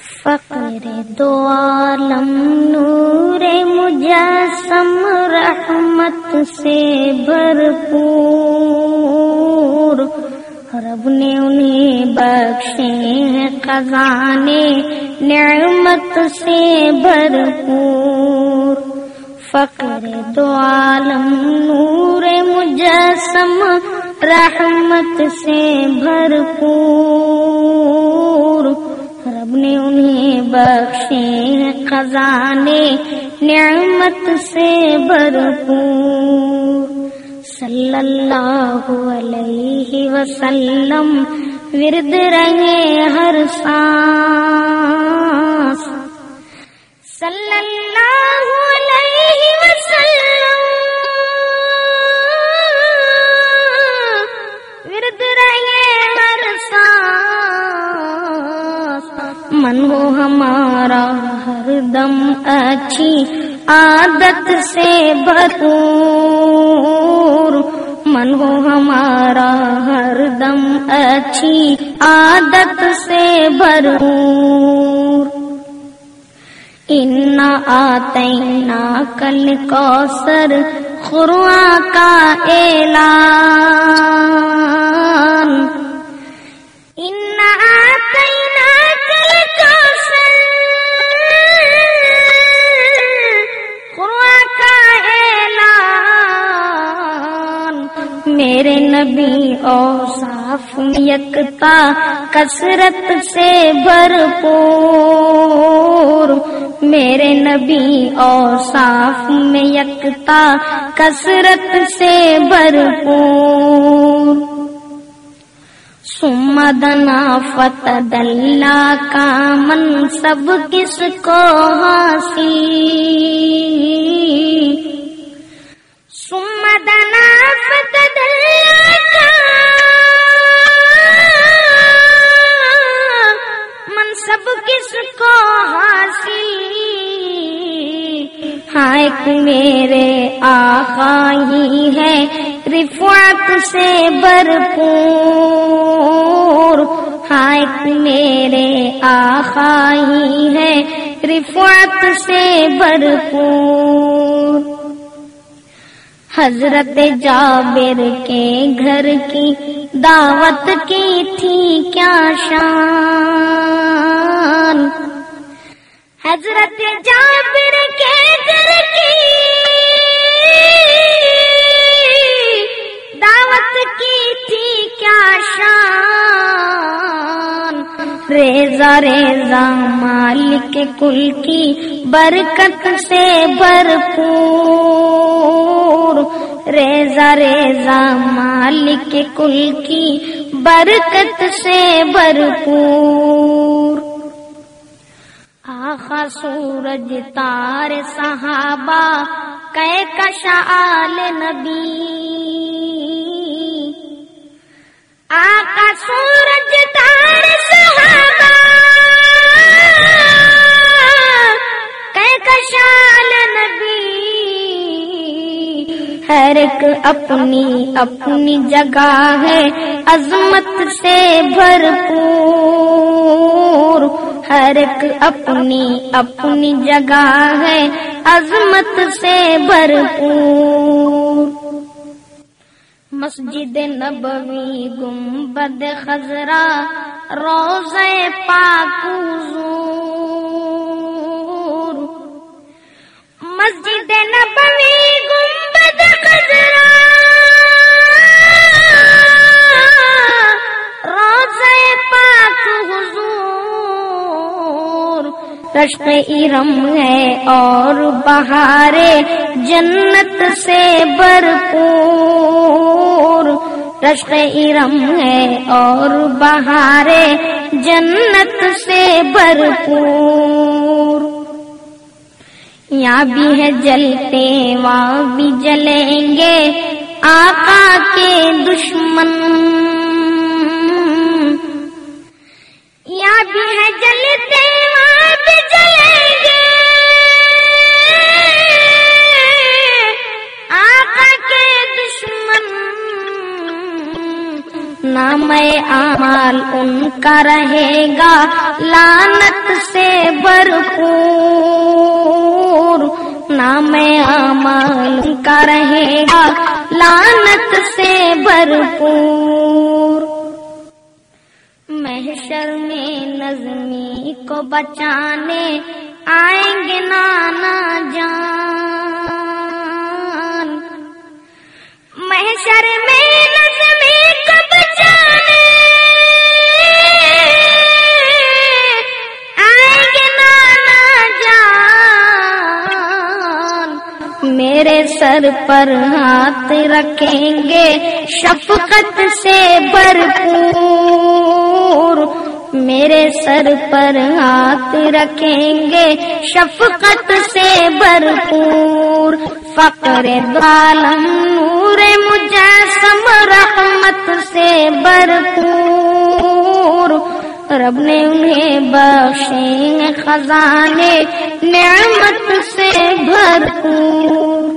فقر دو عالم نور مجسم، رحمت سے بھرپور۔ رب نے انہیں بخشے ہیں خزانے، نعمت سے بھرپور۔ فقر دو عالم نور مجسم، رحمت سے بھرپور۔ رب نے انہیں بخشے خزانے نعمت سے بھرپور۔ صلی اللہ علیہ وسلم ورد رہے ہر سانس۔ صلی اللہ علیہ وسلم ورد رہے ہر سانس۔ من ہو ہمارا ہر دم اچھی عادت سے بھرپور من ہو ہمارا ہر دم اچھی عادت سے بھرپور ان آتینا کل کوثر خروا کا اعلان ان آتینا میرے نبی اور صاف یکتا کثرت سے بھرپور میرے نبی اور صاف میں یکتا کثرت سے بھرپور سمدنا فتد اللہ کا منصب کس کو حاصل سمدنا فتد اللہ کا منصب کس کو حاصل ہائک میرے آقا ہی ہے رفعت سے بھرپور ہائک میرے آقا ہی ہے۔ رفعت سے بھرپور۔ حضرت جابر کے گھر کی دعوت کی تھی کیا شان؟ حضرت جابر کے گھر کی ریزا ریزا مالک کل کی برکت سے بھرپور۔ ریزا ریزا مالک کل کی برکت سے بھرپور۔ آخا سورج تار صحابہ کہ کشال نبی۔ آقا ہر ایک اپنی اپنی جگہ ہے۔ عظمت سے بھرپور ہر ایک اپنی اپنی جگہ ہے۔ عظمت سے بھرپور۔ مسجد نبوی، گنبد خزرا روزے پاک رشق ارم ہے اور بہارے جنت سے بھرپور رشق ارم ہے اور بہارے جنت سے بھرپور یہاں بھی ہے جلتے، وہاں بھی جلیں گے آقا کے دشمن۔ یہاں بھی ہے جلتے نام مال ان کا رہے گا لانت سے بھرپور۔ نام امال ان کا رہے گا لانت سے بھرپور۔ محشر میں نظمی کو بچانے آئیں گے نانا جان۔ محشر میں نظمی کو بچانے آئیں گے نانا جان۔ میرے سر پر ہاتھ رکھیں گے شفقت سے بھرپور۔ میرے سر پر ہاتھ رکھیں گے، شفقت سے بھرپور۔ فقر بالم نور مجسم، رحمت سے بھرپور۔ رب نے انہیں بخشیں خزانے، نعمت سے بھرپور۔